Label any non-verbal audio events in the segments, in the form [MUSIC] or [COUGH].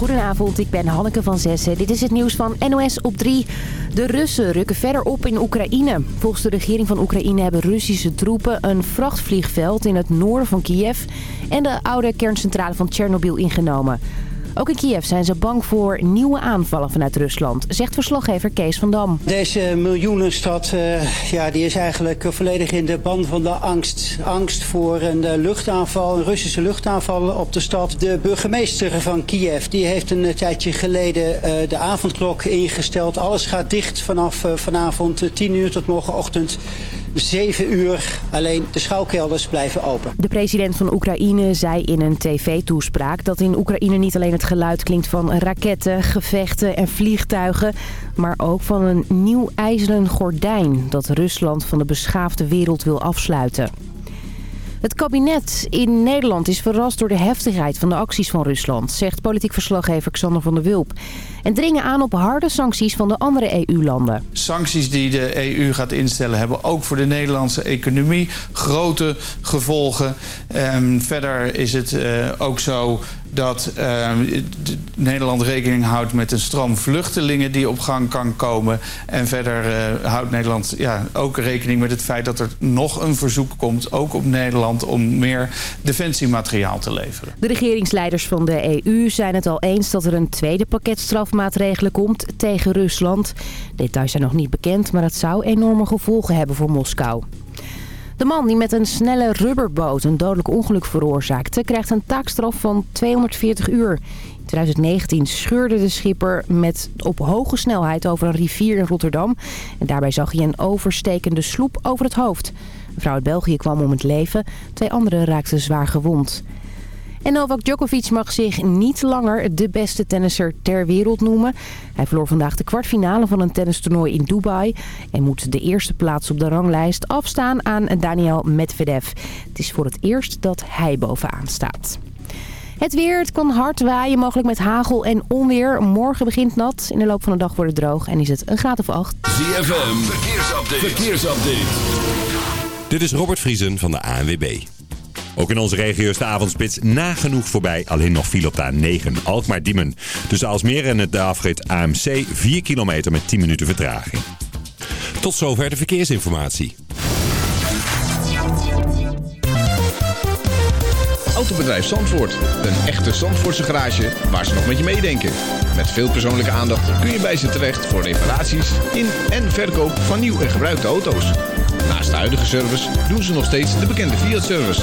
Goedenavond, ik ben Hanneke van Zessen. Dit is het nieuws van NOS op 3. De Russen rukken verder op in Oekraïne. Volgens de regering van Oekraïne hebben Russische troepen een vrachtvliegveld in het noorden van Kiev... en de oude kerncentrale van Tsjernobyl ingenomen. Ook in Kiev zijn ze bang voor nieuwe aanvallen vanuit Rusland, zegt verslaggever Kees van Dam. Deze miljoenenstad uh, ja, die is eigenlijk volledig in de ban van de angst. Angst voor een uh, luchtaanval, een Russische luchtaanval op de stad. De burgemeester van Kiev die heeft een tijdje geleden de avondklok ingesteld. Alles gaat dicht vanaf vanavond 10 uur tot morgenochtend. 7 uur. Alleen de schouwkelders blijven open. De president van Oekraïne zei in een tv-toespraak dat in Oekraïne niet alleen het geluid klinkt van raketten, gevechten en vliegtuigen, maar ook van een nieuw ijzeren gordijn dat Rusland van de beschaafde wereld wil afsluiten. Het kabinet in Nederland is verrast door de heftigheid van de acties van Rusland, zegt politiek verslaggever Xander van der Wulp. En dringen aan op harde sancties van de andere EU-landen. Sancties die de EU gaat instellen hebben ook voor de Nederlandse economie grote gevolgen. Um, verder is het uh, ook zo dat uh, Nederland rekening houdt met een stroom vluchtelingen die op gang kan komen. En verder uh, houdt Nederland ja, ook rekening met het feit dat er nog een verzoek komt, ook op Nederland, om meer defensiemateriaal te leveren. De regeringsleiders van de EU zijn het al eens dat er een tweede pakket strafmaatregelen komt tegen Rusland. Details zijn nog niet bekend, maar het zou enorme gevolgen hebben voor Moskou. De man die met een snelle rubberboot een dodelijk ongeluk veroorzaakte... krijgt een taakstraf van 240 uur. In 2019 scheurde de schipper met op hoge snelheid over een rivier in Rotterdam. En daarbij zag hij een overstekende sloep over het hoofd. Een vrouw uit België kwam om het leven. Twee anderen raakten zwaar gewond. En Novak Djokovic mag zich niet langer de beste tennisser ter wereld noemen. Hij verloor vandaag de kwartfinale van een tennistoernooi in Dubai... en moet de eerste plaats op de ranglijst afstaan aan Daniel Medvedev. Het is voor het eerst dat hij bovenaan staat. Het weer, het kan hard waaien, mogelijk met hagel en onweer. Morgen begint nat, in de loop van de dag wordt het droog en is het een graad of acht. ZFM, verkeersupdate. verkeersupdate. Dit is Robert Vriesen van de ANWB. Ook in onze regio is de avondspits nagenoeg voorbij. Alleen nog viel op de A9 Alkmaar-Diemen. Tussen Alsmeer en het afrit AMC 4 kilometer met 10 minuten vertraging. Tot zover de verkeersinformatie. Autobedrijf Zandvoort. Een echte Zandvoortse garage waar ze nog met je meedenken. Met veel persoonlijke aandacht kun je bij ze terecht voor reparaties in en verkoop van nieuw en gebruikte auto's. Naast de huidige service doen ze nog steeds de bekende Fiat-service.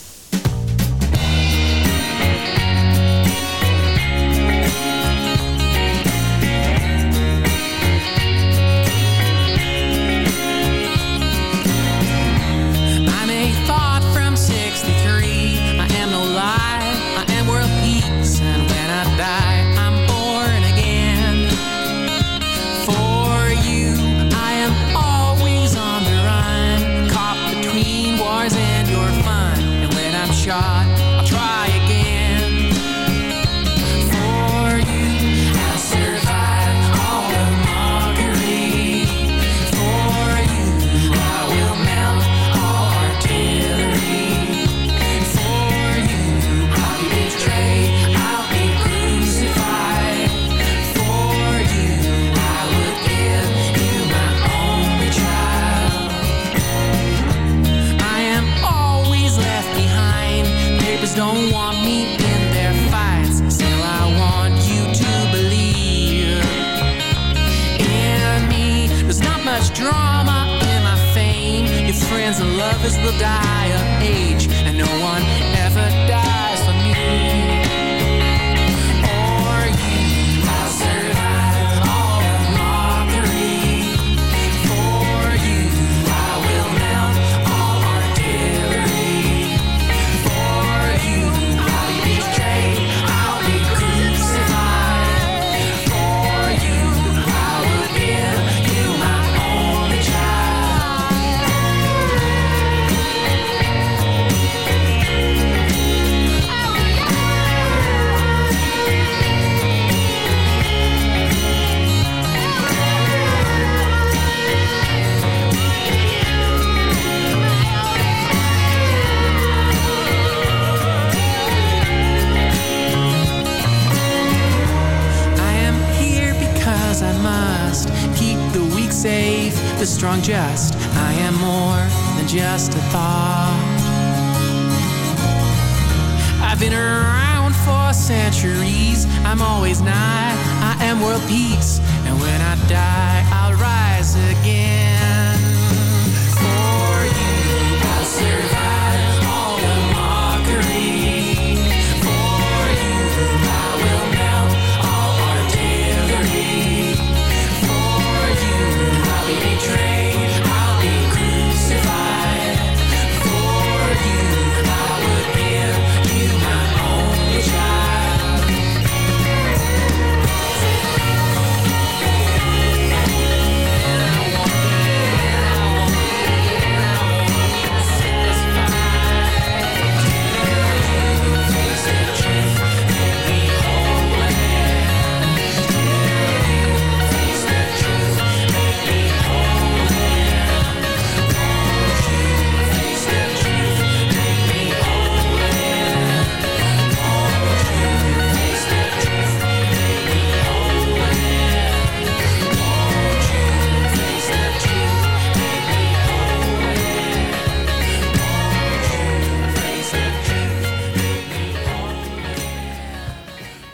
Centuries. I'm always nigh. I am world peace. And when I die, I'll rise again.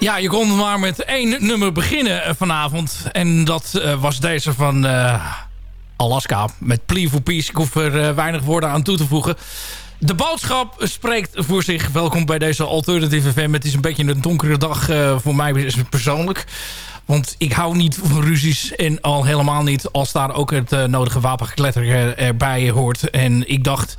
Ja, je kon maar met één nummer beginnen eh, vanavond. En dat eh, was deze van eh, Alaska met Plea for Peace. Ik hoef er weinig woorden aan toe te voegen. De boodschap spreekt voor zich. Welkom bij deze Alternative FM. Het is een beetje een donkere dag voor mij persoonlijk. Want ik hou niet van ruzies en al helemaal niet als daar ook het nodige wapengekletter erbij hoort. En ik dacht,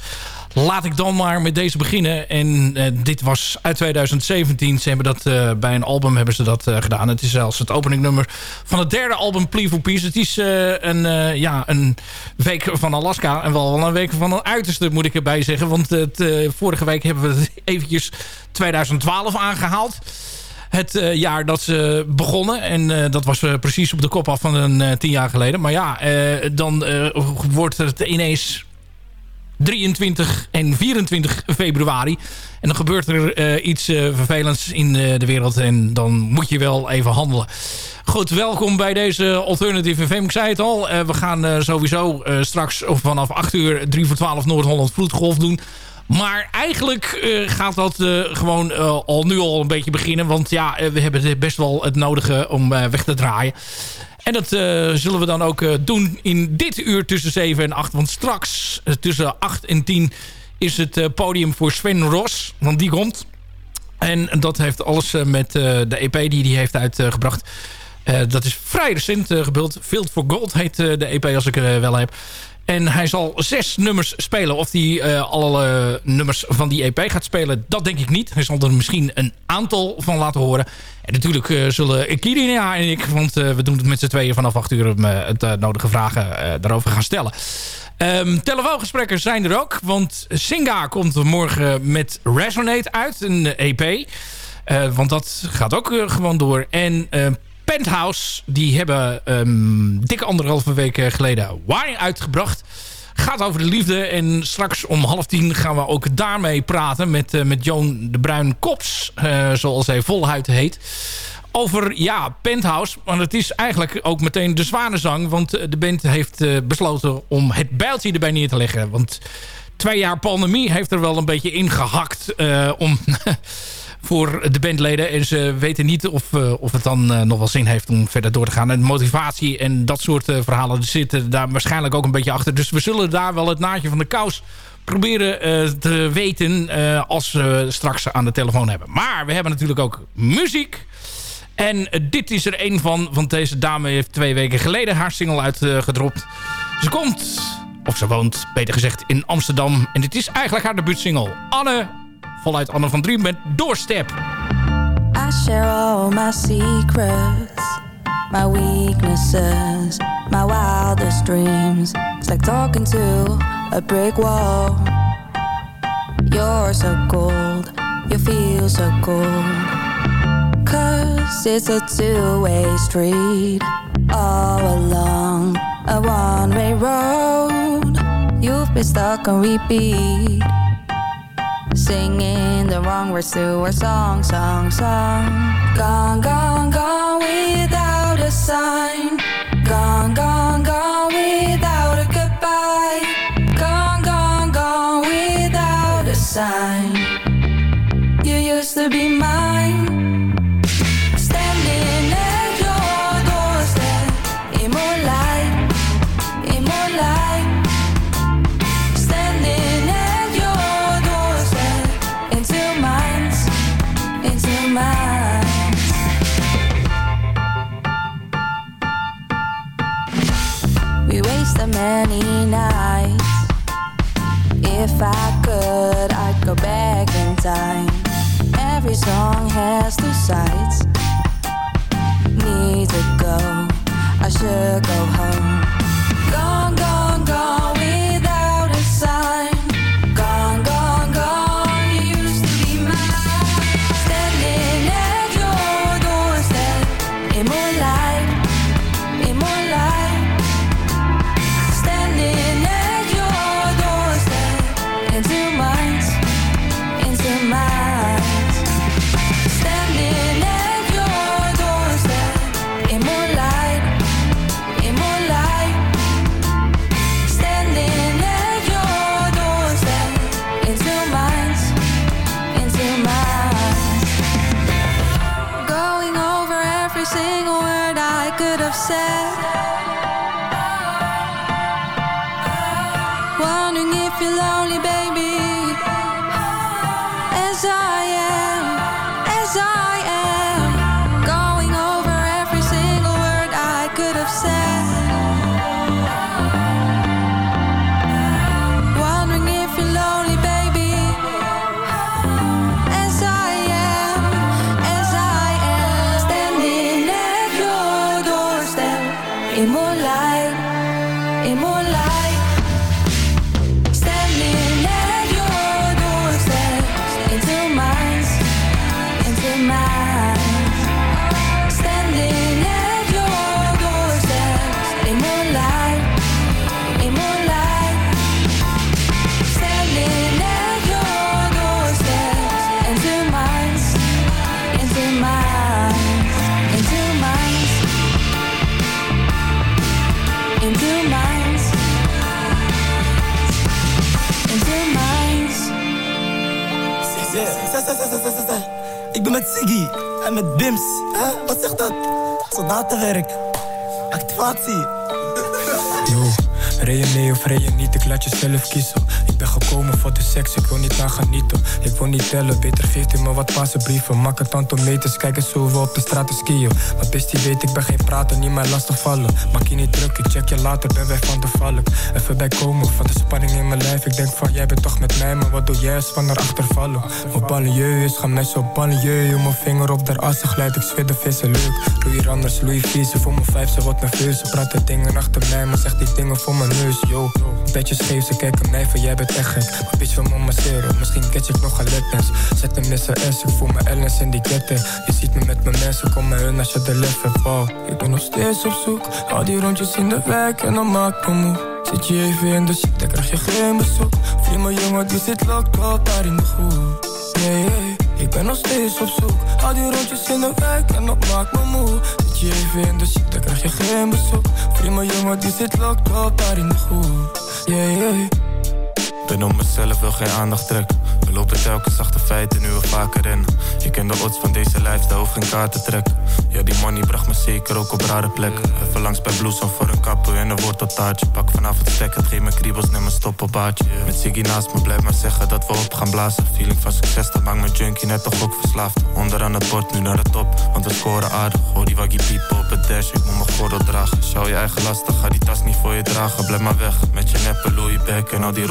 laat ik dan maar met deze beginnen. En eh, dit was uit 2017. Ze hebben dat eh, bij een album hebben ze dat eh, gedaan. Het is zelfs het openingnummer van het derde album Plea for Peace. Het is een, ja, een week van Alaska en wel een week van een uiterste moet ik erbij zeggen. Want het, vorige week hebben we eventjes 2012 aangehaald het jaar dat ze begonnen. En dat was precies op de kop af van een tien jaar geleden. Maar ja, dan wordt het ineens 23 en 24 februari. En dan gebeurt er eh, iets eh, vervelends in eh, de wereld. En dan moet je wel even handelen. Goed, welkom bij deze Alternative FM. Ik zei het al, we gaan sowieso straks vanaf 8 uur 3 voor 12 Noord-Holland Vloedgolf doen. Maar eigenlijk gaat dat gewoon al nu al een beetje beginnen. Want ja, we hebben best wel het nodige om weg te draaien. En dat eh, zullen we dan ook eh, doen in dit uur tussen 7 en 8. Want straks eh, tussen 8 en 10 is het podium voor Sven Ros. Want die komt. En dat heeft alles met de EP die hij heeft uitgebracht. Dat is vrij recent gebeeld. Field for Gold heet de EP als ik er wel heb. En hij zal zes nummers spelen. Of hij uh, alle nummers van die EP gaat spelen, dat denk ik niet. Hij zal er misschien een aantal van laten horen. En natuurlijk uh, zullen Kirina en ik, want uh, we doen het met z'n tweeën vanaf 8 uur... om het nodige vragen daarover gaan stellen. Um, telefoongesprekken zijn er ook. Want Singa komt morgen met Resonate uit, een EP. want dat gaat ook gewoon door. En Penthouse, die hebben um, dikke anderhalve week geleden Why uitgebracht. Gaat over de liefde en straks om half tien gaan we ook daarmee praten met, uh, met Joan de Bruin Kops, uh, zoals hij voluit heet. Over, ja, Penthouse, maar het is eigenlijk ook meteen de zwanenzang, want de band heeft besloten om het bijltje erbij neer te leggen. Want twee jaar pandemie heeft er wel een beetje ingehakt om... [LAUGHS] voor de bandleden. En ze weten niet of, uh, of het dan uh, nog wel zin heeft om verder door te gaan. En motivatie en dat soort uh, verhalen zitten daar waarschijnlijk ook een beetje achter. Dus we zullen daar wel het naadje van de kous proberen te weten als we straks aan de telefoon hebben. Maar we hebben natuurlijk ook muziek. En dit is er een van, want deze dame heeft twee weken geleden haar single uitgedropt. Ze komt, of ze woont, beter gezegd, in Amsterdam. En dit is eigenlijk haar debuutsingle. Anne voluit Anne van Driem met Doorstep. I share all my secrets, my weaknesses, my wildest dreams. It's like talking to a brick wall. You're so cold, you feel so cold. Cause it's a two-way street, all along a one-way road. You've been stuck on repeat singing the wrong words to our song, song, song. Gone, gone, gone without a sign. Gone, gone, gone without a goodbye. Gone, gone, gone without a sign. You used to be mine. Many nights. If I could, I'd go back in time. Every song has two sides. Need to go, I should go home. Siggy en met Bims. Hè? Wat zegt dat? Soldatenwerk. Activatie. Yo, rij je mee of rij je niet, ik laat je zelf kiezen. Ik ben gekomen voor de seks, ik wil niet aan genieten. Ik wil niet tellen, beter geeft u me wat passenbrieven. Maak het tantometers, kijk eens hoe we op de straten skiën. Maar best die weet, ik ben geen prater, niet mij lastig vallen. Maak je niet druk, ik check je later, ben wij van de valk. Even bijkomen van de spanning in mijn lijf. Ik denk van, jij bent toch met mij, maar wat doe jij als van erachter vallen? Op banlieue is, gaan mensen op banlieue. Mijn vinger op der assen glijdt, ik zweer de vissen leuk. Louis Randers, Louis V, ze voor mijn vijf, ze wordt nerveus. Ze praten dingen achter mij, maar zegt die dingen voor mijn neus, yo. Betjes scheef, ze kijken mij van, jij bent echt gek. Maar bitch wil me masseren, misschien catch ik nog een lapdance. Zet hem in S, ik voel me Ellens in die ketten. Je ziet me met mijn mensen, kom maar hun als je de lef hebt, wow. Ik ben nog steeds op zoek, al die rondjes in de wijk en dan maak me moe. Zit je even in de shit, dan krijg je geen bezoek. Vriend, mijn jongen, die zit locked up daar in de groep. Yeah, yeah. Ik ben nog steeds op zoek, al die rondjes in de wijk en dat maakt me moe. Zit je even in de shit, dan krijg je geen bezoek. Mijn jongen, die zit locked up daar in de groep. Yeah, yeah. Ben op mezelf, wil geen aandacht trekken. We lopen telkens achter feiten, nu we vaker rennen. Je kent de odds van deze lifestyle, hoef geen kaart te trekken. Ja, die money bracht me zeker ook op rare plekken. Even langs bij Bloesem voor een kappen en een worteltaartje. Pak vanavond stek, het geeft me kriebels, neem een stoppelbaardje. Met Siggy naast me, blijf maar zeggen dat we op gaan blazen. Feeling van succes, dat maakt mijn junkie net toch ook verslaafd. Onderaan het bord, nu naar de top, want we scoren aardig. Hoor die waggie piepen op het dash, ik moet mijn gordel dragen. Schouw je eigen lastig, ga die tas niet voor je dragen. Blijf maar weg, met je neppe Louis Beck en al die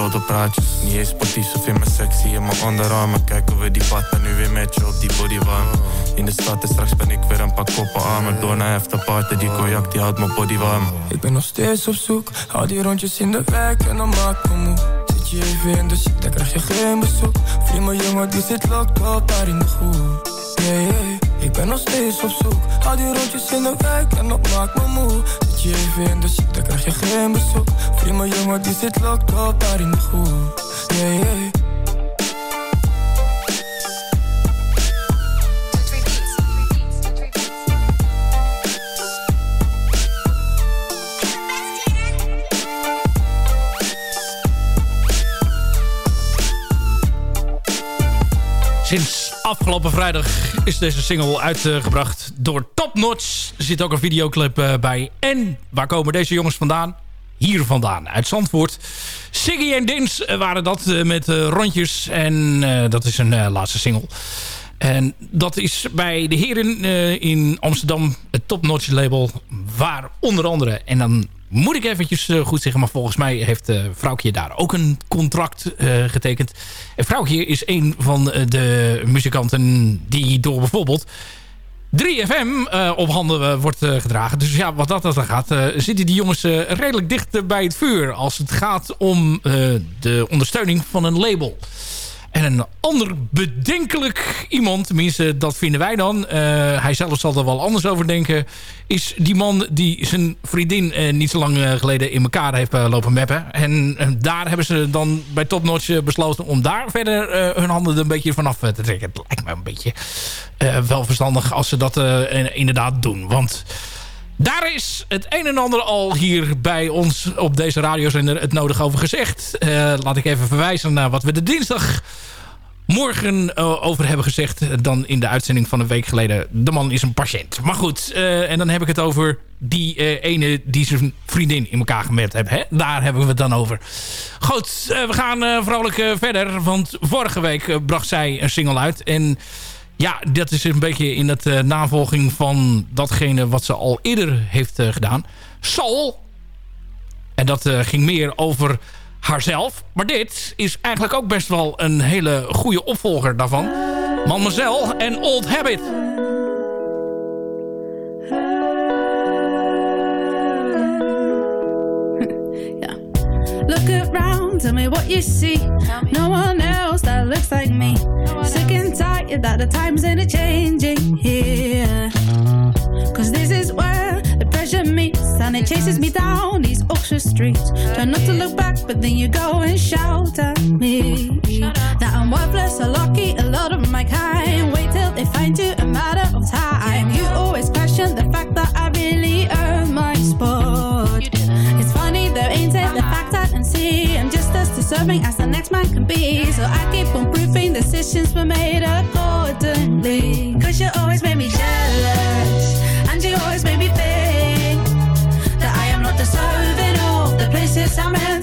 Niet eens sportief, of in mijn sexy in mijn onderarmen. Kijken we die partner nu weer met je op die bodywarm. In de stad en straks ben ik weer een paar koppen armer. Door naar afterparty, die cognac die houdt mijn body warm. Ik ben nog steeds op zoek, hou die rondjes in de wijk en dan maak me moe. Zit je even in de shit, dan krijg je geen bezoek. Vriend, mijn jongen, die zit locked up daar in de groep. Ik ben nog steeds op zoek, hou die rondjes in de wijk en dat maakt me moe. Zit je even in de shit, dan krijg je geen bezoek. Mijn jongen, die zit locked up daar in de groep. Yeah, yeah. Sinds afgelopen vrijdag is deze single uitgebracht door Top Notch. Er zit ook een videoclip eh, bij. En waar komen deze jongens vandaan? Hier vandaan, uit Zandvoort. Siggy en Dins eh, waren dat eh, met rondjes. En dat is een laatste single. En dat is bij de heren in Amsterdam, het Top Notch label. Waar onder andere, en dan moet ik eventjes eh, goed zeggen. Maar volgens mij heeft uh, Vrouwtje daar ook een contract uh, getekend. En Vrouwtje is een van de muzikanten die door bijvoorbeeld 3FM op handen wordt gedragen. Dus ja, wat dat dan gaat, zitten die jongens redelijk dicht bij het vuur... als het gaat om de ondersteuning van een label. En een ander bedenkelijk iemand, tenminste dat vinden wij dan... Uh, hij zelf zal er wel anders over denken... is die man die zijn vriendin uh, niet zo lang uh, geleden in elkaar heeft lopen meppen. En daar hebben ze dan bij Topnotch besloten... om daar verder hun handen er een beetje vanaf te trekken. Het lijkt me een beetje wel verstandig als ze dat inderdaad doen. Want... Daar is het een en ander al hier bij ons op deze radiozender het nodig over gezegd. Uh, laat ik even verwijzen naar wat we de dinsdag morgen uh, over hebben gezegd. Dan in de uitzending van een week geleden. De man is een patiënt. Maar goed, uh, en dan heb ik het over die ene die zijn vriendin in elkaar gemerkt heeft. Hè? Daar hebben we het dan over. Goed, we gaan vrolijk verder. Want vorige week bracht zij een single uit. En ja, dat is een beetje in het uh, navolging van datgene wat ze al eerder heeft uh, gedaan. Soul. En dat uh, ging meer over haarzelf. Maar dit is eigenlijk ook best wel een hele goede opvolger daarvan. Mademoiselle en Old Habit. [LAUGHS] Look around, tell me what you see. No one else that looks like me. Sick and tired that the times ain't a changing here. Cause this is where the pressure meets and it chases me down these Oxford streets. Try not to look back, but then you go and shout at me. That I'm worthless, or lucky, a lot of my kind. Wait till they find you a matter of time. You always question the fact that I really earned my spot. I'm as the next man can be. So I keep on proving decisions were made accordingly. Cause you always made me jealous, and you always made me think that I am not deserving of the places I'm meant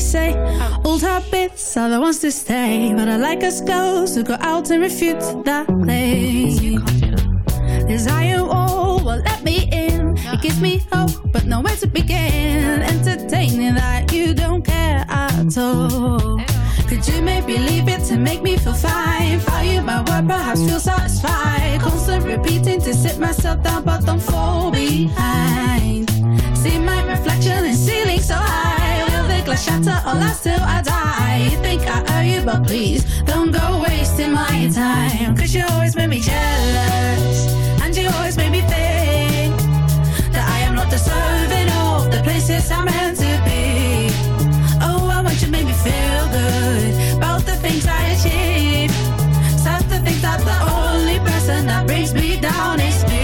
say. Old habits are the ones to stay. But I like us girls to go out and refute that claim. This iron wall will let me in. It gives me hope, but nowhere to begin. Entertaining that you don't care at all. Could you maybe leave it to make me feel fine? Value my word, perhaps feel satisfied. Constant repeating to sit myself down, but don't fall behind. See my reflection in ceiling so high. Glass shatter or last till I die? You think I owe you, but please don't go wasting my time. Cause you always make me jealous. And you always make me think that I am not deserving of the places I'm meant to be. Oh, I want you to make me feel good about the things I achieve. Sad to think that the only person that brings me down is me.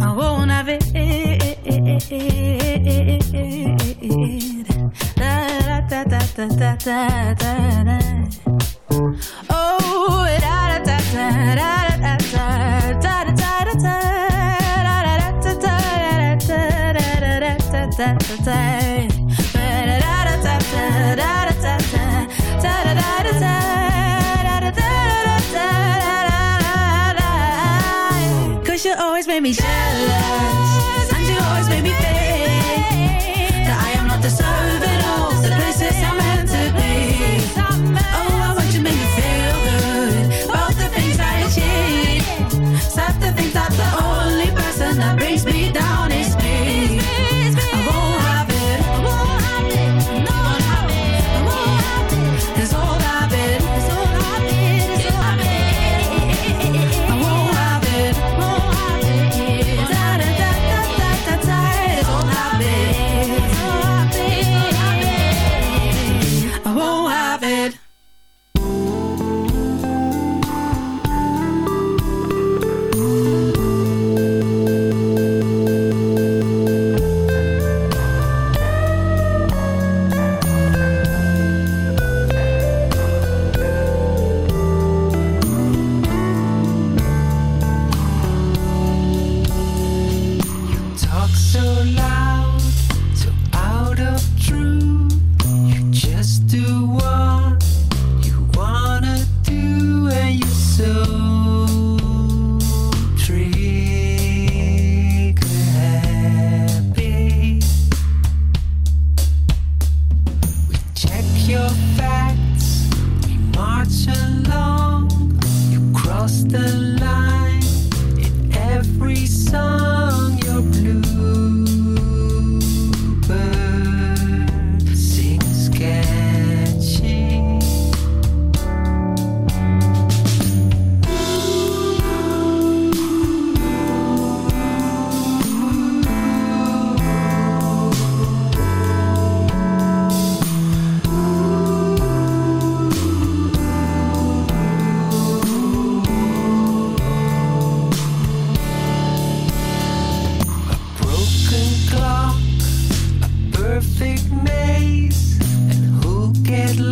I won't have it. Da, da, da, da, da, da, da, da. Oh, da, da, da, da, da, da, da, da, da, da, da. Da, da, da, da, da, da, da, da, da, da, da, da. Made me jealous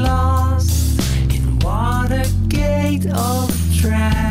lost in Watergate of tracks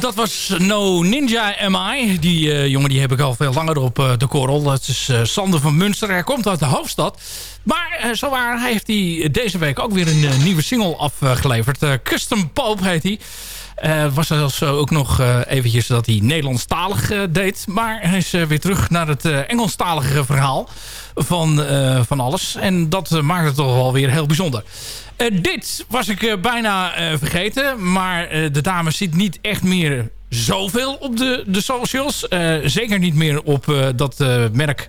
dat was No Ninja MI. Die eh, jongen die heb ik al veel langer op eh, de korrel. Dat is eh, Sander van Munster. Hij komt uit de hoofdstad. Maar uh, zowaar heeft hij deze week ook weer een eh, nieuwe single afgeleverd. Eh, Custom Pope heet hij. Eh was zelfs ook nog eh, eventjes dat hij Nederlandstalig eh, deed. Maar hij is eh, weer terug naar het eh, Engelstalige verhaal van, eh, van alles. En dat eh, maakt het toch wel weer heel bijzonder. Eh, dit was ik eh, bijna eh, vergeten. Maar eh, de dame zit niet echt meer zoveel op de, de socials. Eh, zeker niet meer op eh, dat eh, merk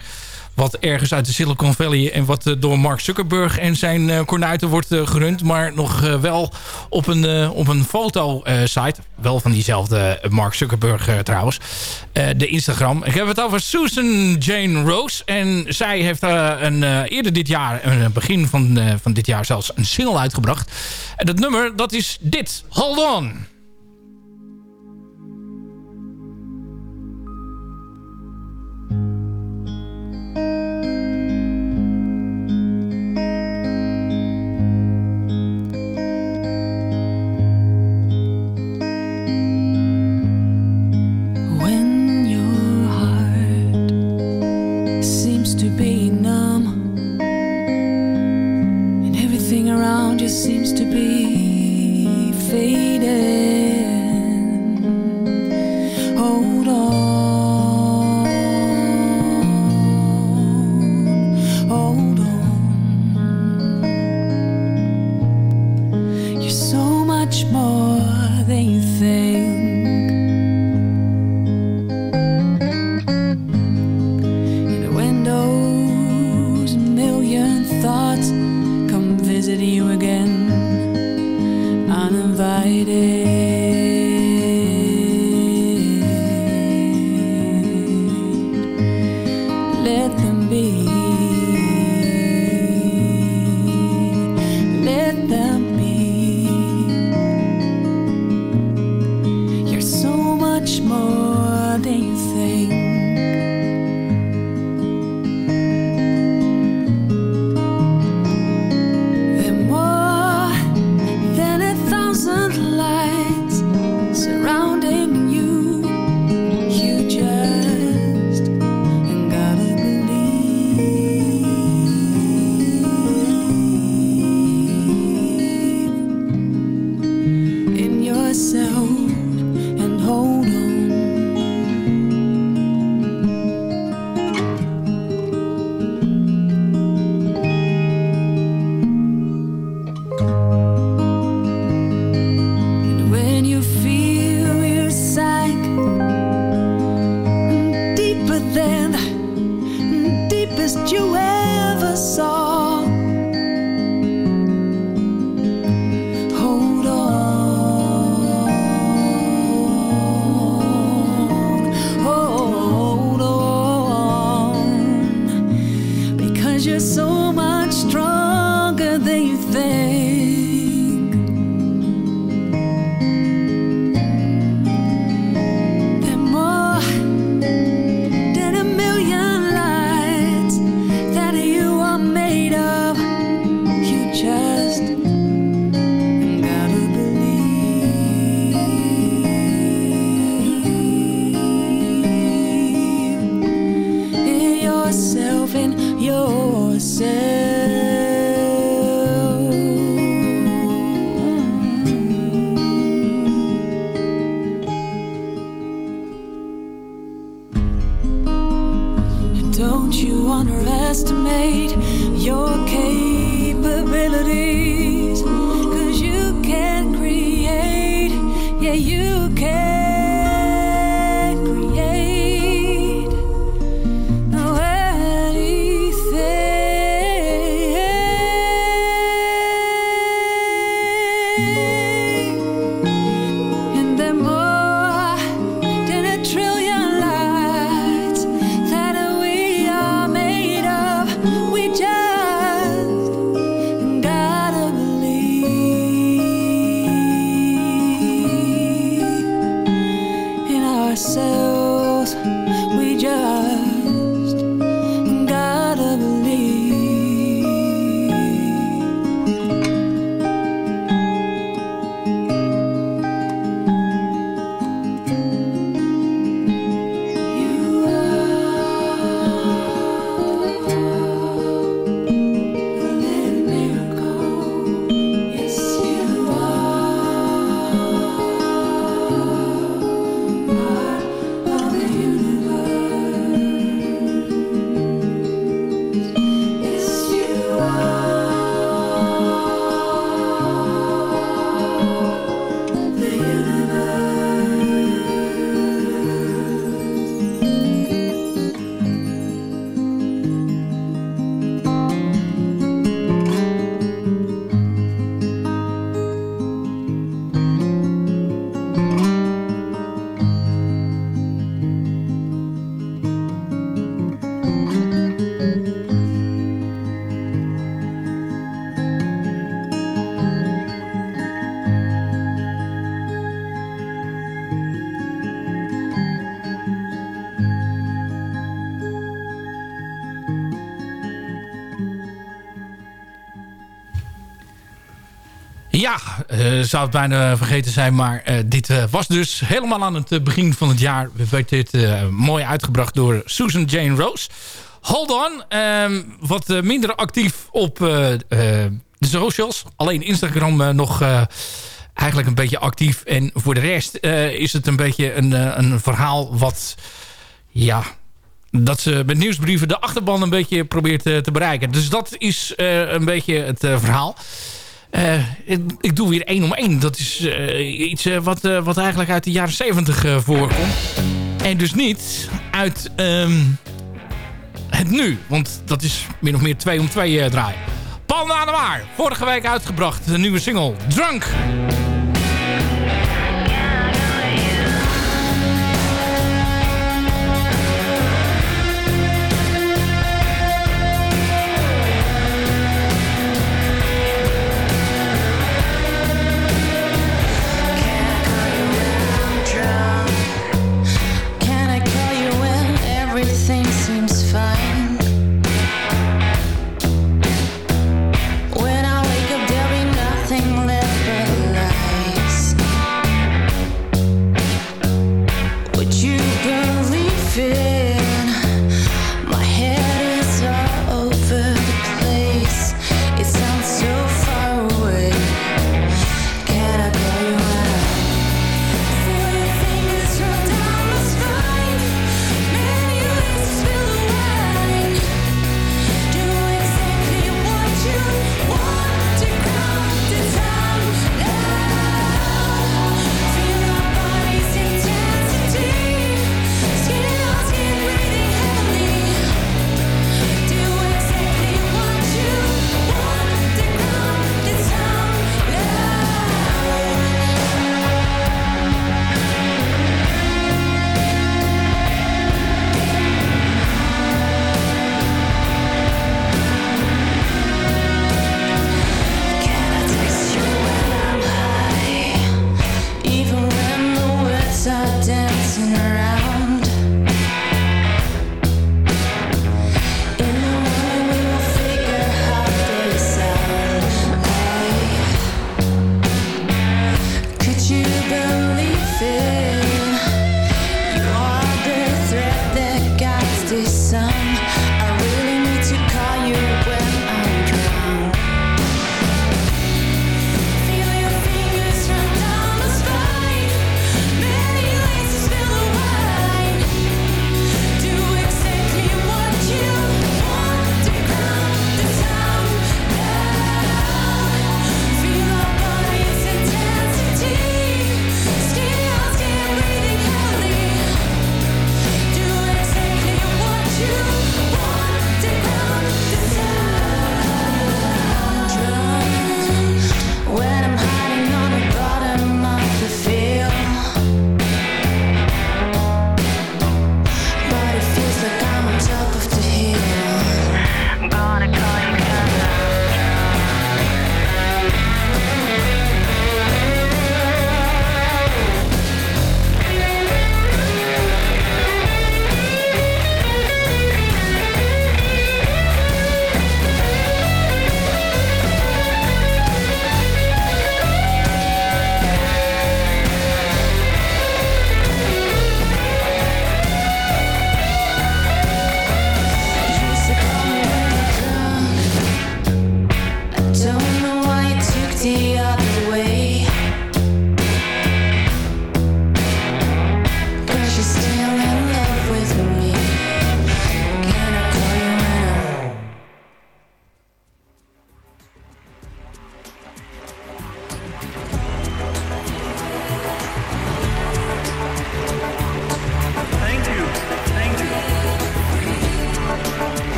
wat ergens uit de Silicon Valley... en wat eh, door Mark Zuckerberg en zijn eh, kornuiten wordt eh, gerund. Maar nog wel op een, op een foto-site. wel van diezelfde Mark Zuckerberg trouwens. De Instagram. Ik heb het over Susan Jane Rose. En zij heeft een, eerder dit jaar, een begin van, van dit jaar zelfs, een single uitgebracht. En dat nummer, dat is dit. Hold on. Underestimate your capabilities. Cause you can create, yeah, you Ja, uh, zou het bijna vergeten zijn. Maar eh, dit eh, was dus helemaal aan het begin van het jaar. Werd dit mooi uitgebracht door Susan Jane Rose. Hold on. Ehm, wat minder actief op de socials. Alleen Instagram nog eigenlijk een beetje actief. En voor de rest is het een beetje een, een verhaal wat... Ja, dat ze met nieuwsbrieven de achterban een beetje probeert te bereiken. Dus dat is een beetje het verhaal. Eh, ik, ik, doe weer één om één. Dat is eh, iets eh, wat, wat eigenlijk uit de jaren 70 voorkomt. En dus niet uit ehm, het nu. Want dat is min of meer twee om twee draaien. Panda aan de Vorige week uitgebracht. De nieuwe single. Drunk.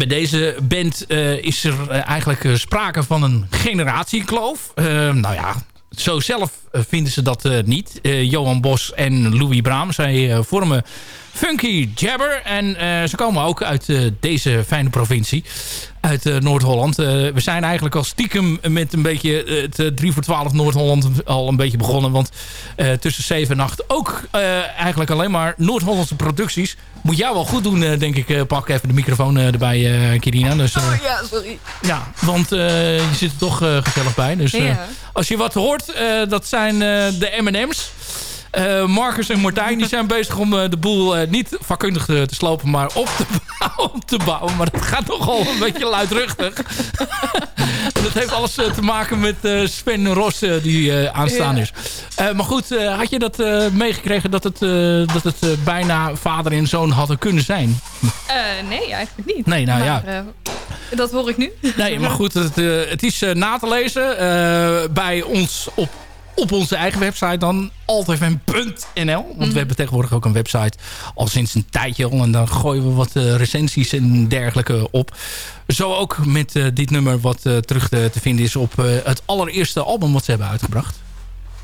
Bij deze band eh, is er eh, eigenlijk eh, sprake van een generatiekloof. Nou ja, zo zelf vinden ze dat eh, niet. Eh, Johan Bos en Louis Braam. Zij eh, vormen Funky Jabber. En eh, ze komen ook uit eh, deze fijne provincie. Uit eh, Noord-Holland. Eh, we zijn eigenlijk al stiekem met een beetje eh, het eh, 3 voor 12 Noord-Holland al een beetje begonnen. Want eh, tussen 7 en 8 ook eh, eigenlijk alleen maar Noord-Hollandse producties. Moet jou wel goed doen, eh, denk ik. Eh, pak even de microfoon eh, erbij, eh, Kirina. Dus, eh, ja, sorry. ja, want eh, je zit er toch eh, gezellig bij. Dus eh, Ja. als je wat hoort, eh, dat zijn eh, de M&M's. Eh, Marcus en Martijn die zijn bezig om eh, de boel niet vakkundig te, te slopen, maar op te, bouwen, [LAUGHS] te bouwen. Maar dat gaat toch al een beetje luidruchtig. [LAUGHS] dat heeft alles te maken met Sven Ros die aanstaan Ja. is. Maar goed, had je dat meegekregen dat het, dat het bijna vader en zoon hadden kunnen zijn? Nee, eigenlijk niet. Nee, nou Maar, ja. dat hoor ik nu. Nee, maar goed, het, het is na te lezen bij ons op, op onze eigen website dan altfm.nl. Want Mhm. we hebben tegenwoordig ook een website al sinds een tijdje al. En dan gooien we wat eh, recensies en dergelijke op. Zo ook met eh, dit nummer wat eh, terug te, te vinden is op het allereerste album wat ze hebben uitgebracht.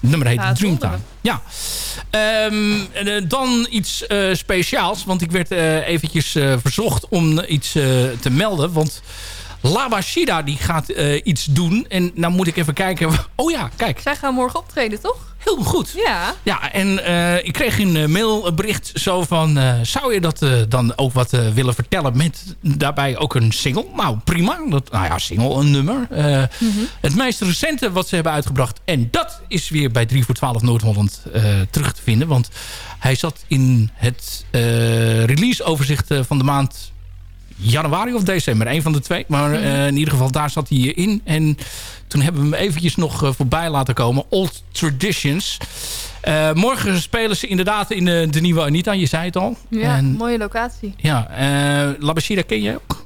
Het nummer heet Ja, Dreamtime. Ja. Ehm, en, eh, dan iets speciaals. Want ik werd eventjes verzocht om iets te melden. Want Labashida die gaat eh, iets doen. En nou moet ik even kijken. [LAUGHS] Oh ja, kijk. Zij gaan morgen optreden, toch? Heel goed. Ja. Ja, en eh, ik kreeg een eh, mailbericht zo van... zou je dat dan ook wat willen vertellen met daarbij ook een single? Nou, prima. Dat, nou ja, single, een nummer. Eh, Het meest recente wat ze hebben uitgebracht... en dat is weer bij 3 voor 12 Noord-Holland terug te vinden. Want hij zat in het releaseoverzicht van de maand januari of december. Een van de twee. Maar eh, in ieder geval, daar zat hij in. En toen hebben we hem eventjes nog eh, voorbij laten komen. Old Traditions. Eh, morgen spelen ze inderdaad in de, de nieuwe Anita. Je zei het al. Ja, En, mooie locatie. ja Labashida ken je ook?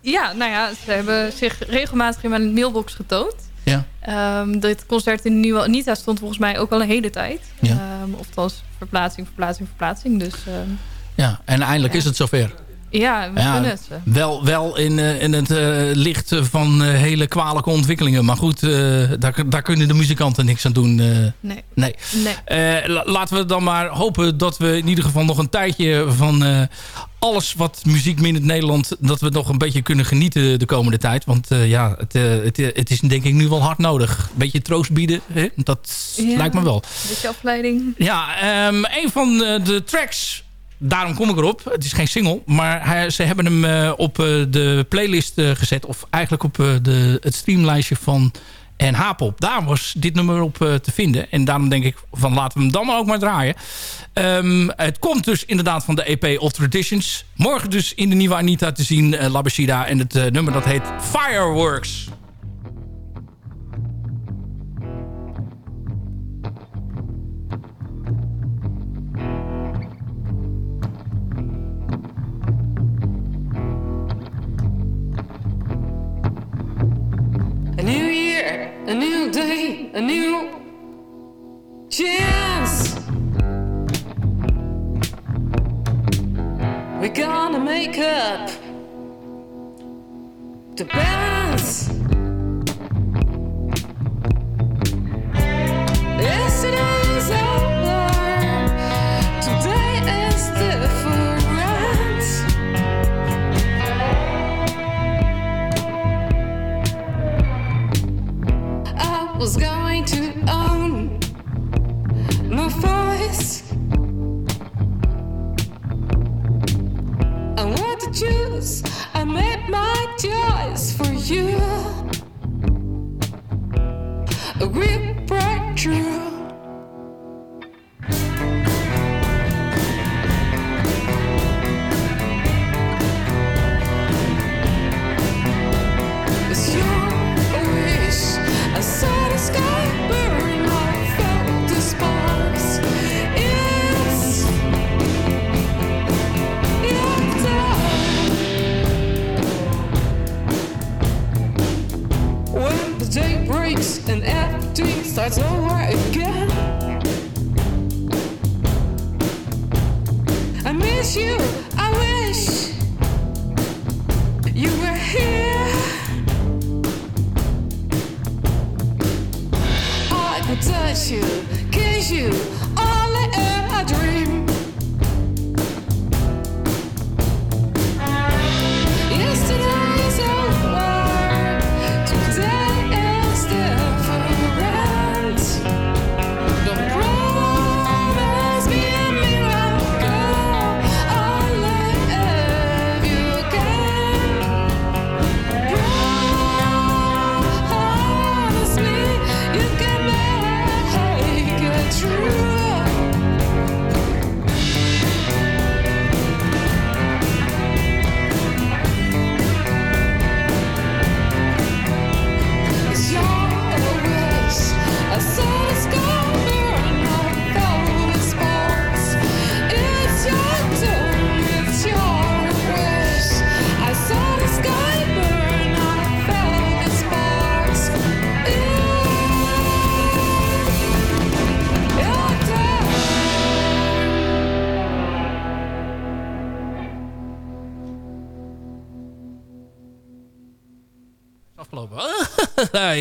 Ja, nou ja, ze hebben zich regelmatig in mijn mailbox getoond. Ja. Ehm, dit concert in de Nieuwe Anita stond volgens mij ook al een hele tijd. Ja. Ehm, of het was verplaatsing, verplaatsing, verplaatsing. Dus ehm, Ja, en eindelijk is het zover. Ja, we Ja, het. Wel, wel in, eh, in het eh, licht van eh, hele kwalijke ontwikkelingen. Maar goed, daar, daar kunnen de muzikanten niks aan doen. Nee. nee. Nee. La- laten we dan maar hopen dat we in ieder geval nog een tijdje van alles wat muziek in het Nederland... dat we nog een beetje kunnen genieten de komende tijd. Want ja, het, het, het is denk ik nu wel hard nodig. Een beetje troost bieden, hè? dat Ja. lijkt me wel. Beetje afleiding. Ja, ehm, een van de tracks, daarom kom ik erop. Het is geen single, maar hij, ze hebben hem eh, op eh, de playlist eh, gezet. Of eigenlijk op de, het streamlijstje van NH-pop. Daar was dit nummer op te vinden. En daarom denk ik van laten we hem dan ook maar draaien. Ehm, het komt dus inderdaad van de EP Old Traditions. Morgen dus in de nieuwe Anita te zien, eh, Labashida. En het nummer dat heet Fireworks. New year, a new day, a new chance. We're gonna make up the balance.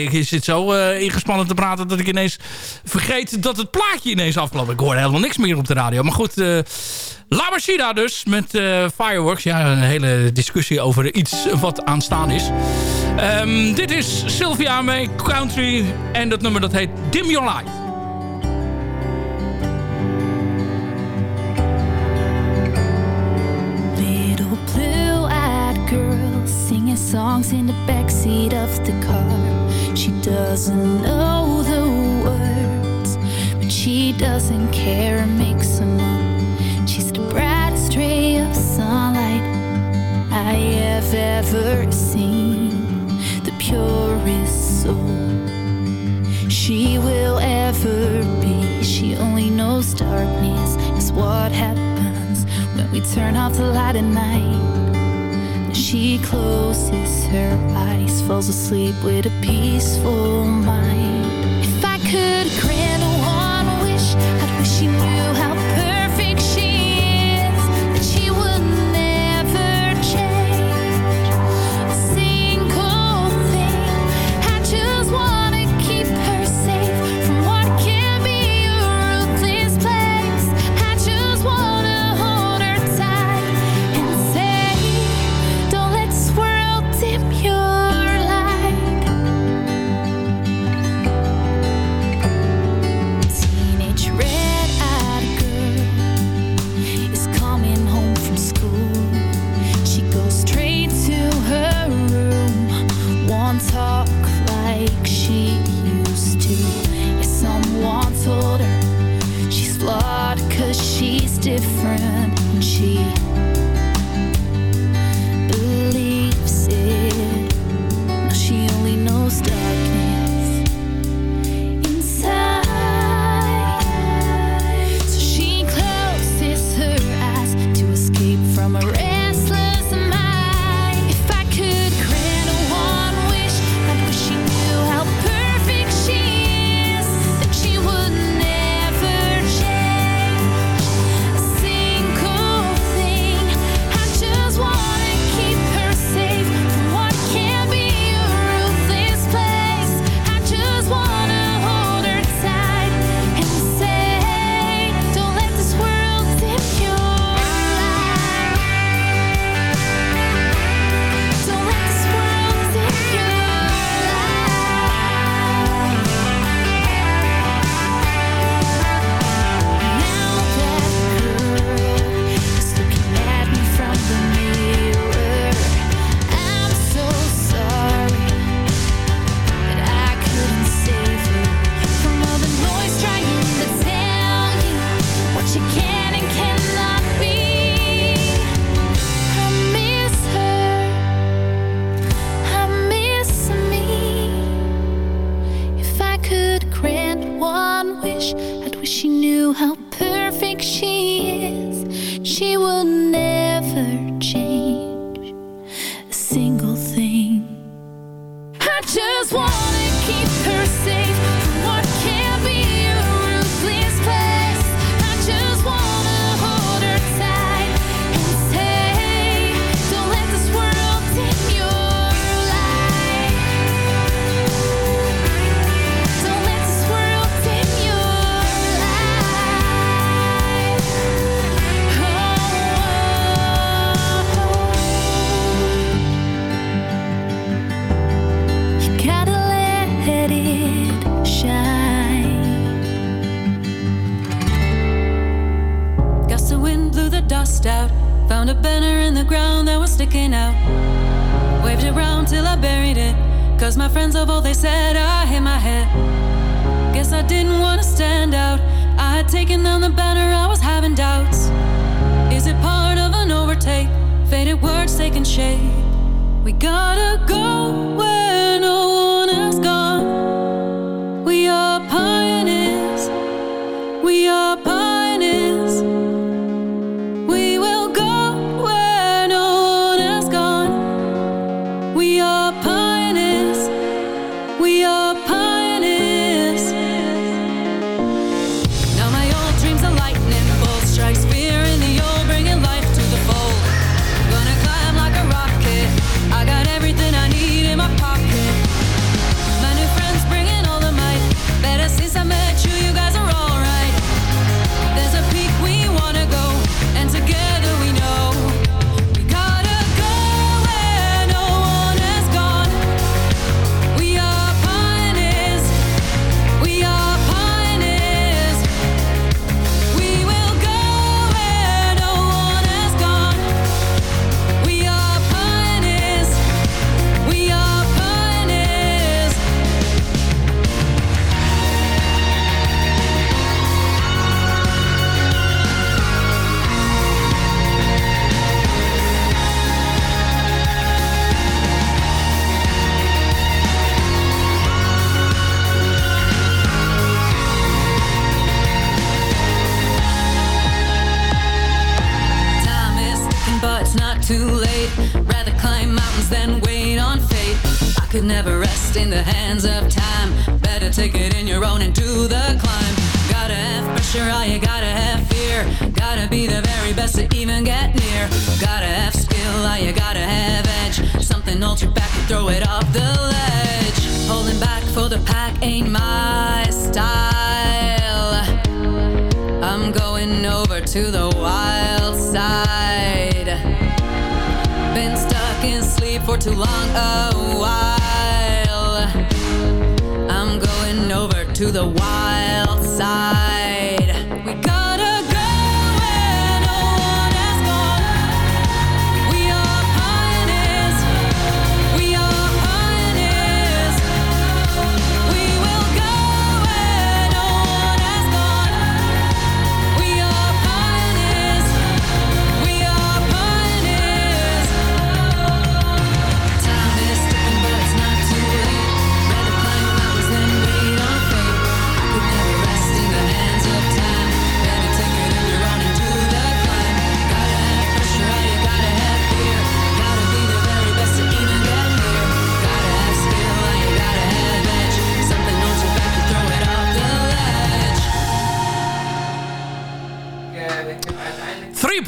ik zit zo uh, ingespannen te praten dat ik ineens vergeet dat het plaatje ineens afloopt. Ik hoor helemaal niks meer op de radio. Maar goed, uh, La dus met eh, Fireworks. Ja, een hele discussie over iets wat aanstaan is. Ehm, dit is Sylvia May Country en dat nummer dat heet Dim Your Light. songs in the backseat of the car. She doesn't know the words, but she doesn't care and makes them up. She's the brightest ray of sunlight I have ever seen, the purest soul she will ever be. She only knows darkness is what happens when we turn off the light at night she closes her eyes, falls asleep with a peaceful mind.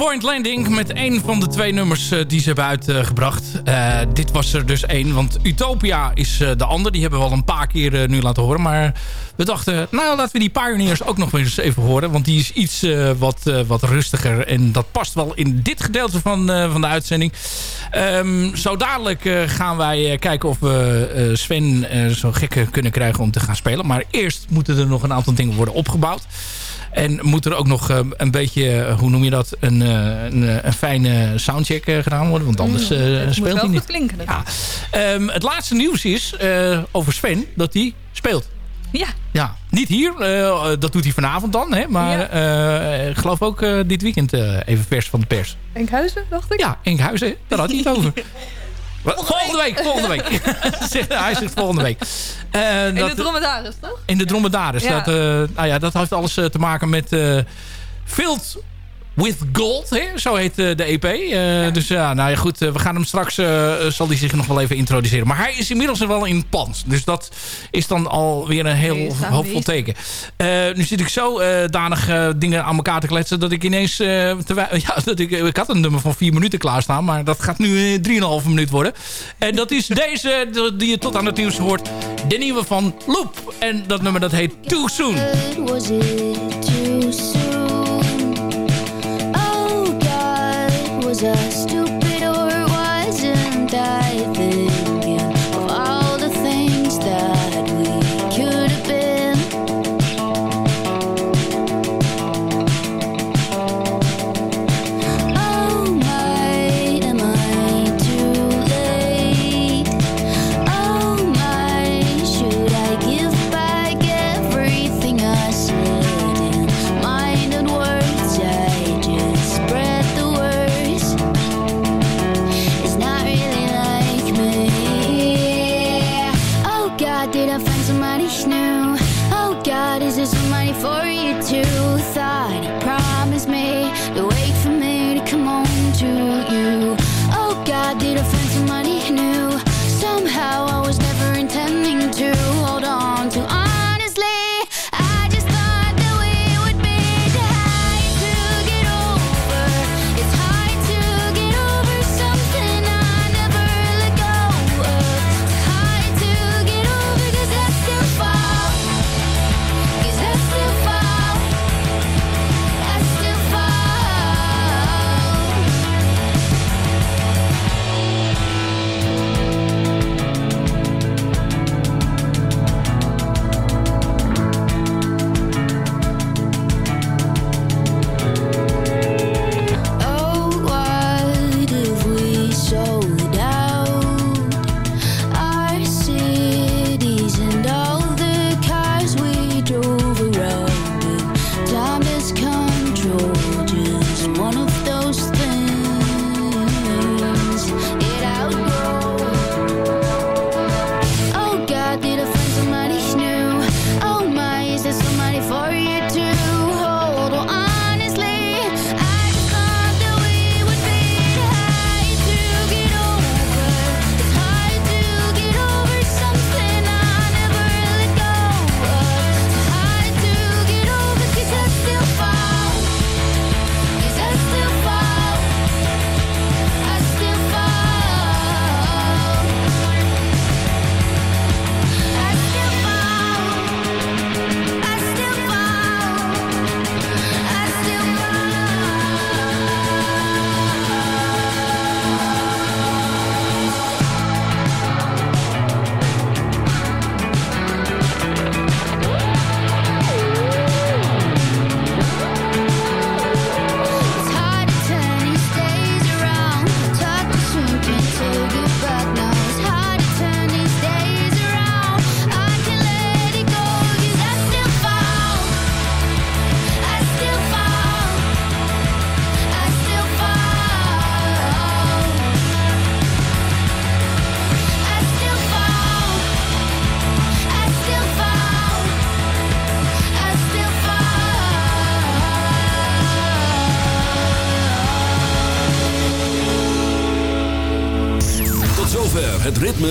Point Landing met één van de twee nummers eh, die ze hebben uitgebracht. Eh, dit was er dus één, want Utopia is eh, de ander. Die hebben we al een paar keer nu laten horen. Maar we dachten, nou laten we die Pioneers ook nog eens even horen. Want die is iets wat, wat rustiger. En dat past wel in dit gedeelte van, van de uitzending. Ehm, zo dadelijk gaan wij kijken of we Sven zo gek kunnen krijgen om te gaan spelen. Maar eerst moeten er nog een aantal dingen worden opgebouwd. En moet er ook nog eh, een beetje, eh, hoe noem je dat, een, eh, een, een fijne soundcheck gedaan worden. Want anders Mm, het moet speelt wel hij niet. goed klinken. Ja. Ehm, het laatste nieuws is over Sven dat hij speelt. Ja. Ja, niet hier. dat doet hij vanavond dan. Hè? Maar Ja. ik geloof ook dit weekend even vers van de pers. Enkhuizen, dacht ik? Ja, Enkhuizen. Daar had hij het over. [LAUGHS] Volgende week, volgende week. [LAUGHS] Hij zegt volgende week. Eh, In dat- de dromedaris, toch? in de dromedaris. Ja. Dat, nou ja, dat heeft alles eh, te maken met Filled with Gold. Hè? Zo heet eh, de EP. Eh, Dus ja, nou ja, goed. eh, we gaan hem straks, eh, zal hij zich nog wel even introduceren. Maar hij is inmiddels wel in pand. Dus dat is dan alweer een heel hoopvol teken. Eh, nu zit ik zo eh, danig dingen aan elkaar te kletsen... dat ik ineens... eh, terwijl- [LAUGHS] ja, dat ik, ik had een nummer van vier minuten klaarstaan... maar dat gaat nu eh, drieënhalve minuut worden. En dat is deze [LAUGHS] de- die je tot aan het nieuws hoort. De nieuwe van Loop. En dat nummer dat heet Too Soon. Was it too soon? just